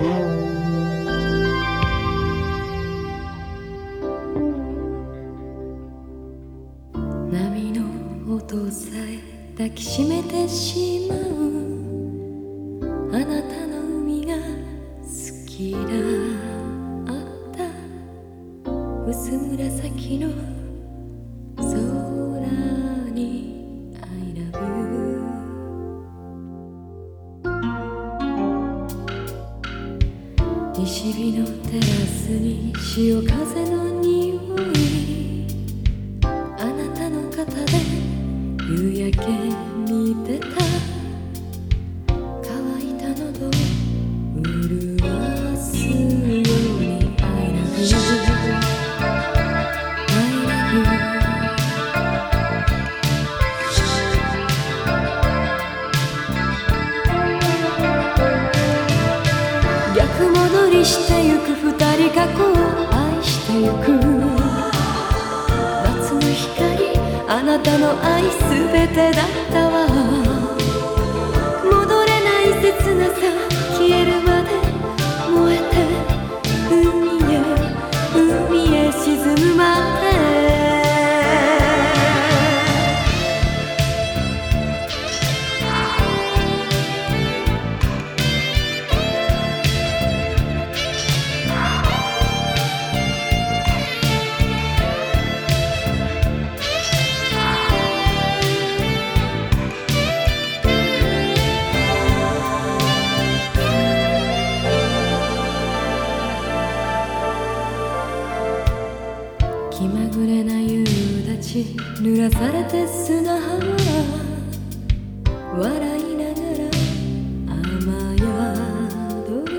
波の音さえ抱きしめてしまう。あなたの海が好きだ。った。薄紫の西日のテラスに潮風のしてゆく。二人過去を愛してゆく。夏の光あなたの愛すべてだったわ。気まぐれな夕立濡らされて砂浜笑いながら雨宿り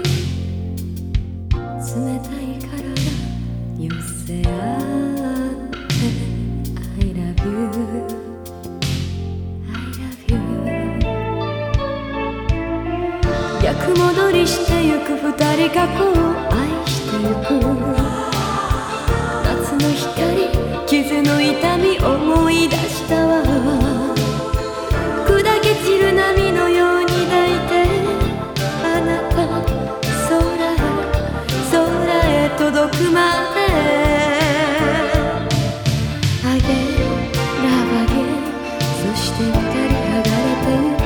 冷たい体寄せ合って I love you I love you 逆戻りしてゆく二人過去を愛してゆく。傷の痛み思い出したわ。砕け散る波のように抱いてあなた空空へ届くまで。あげらあげそして二人離れて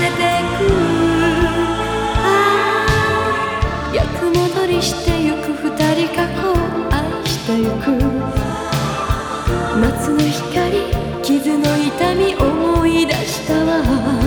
れてく。逆戻りしてゆく二人過去。を愛してゆく。夏の光傷の痛み思い出したわ。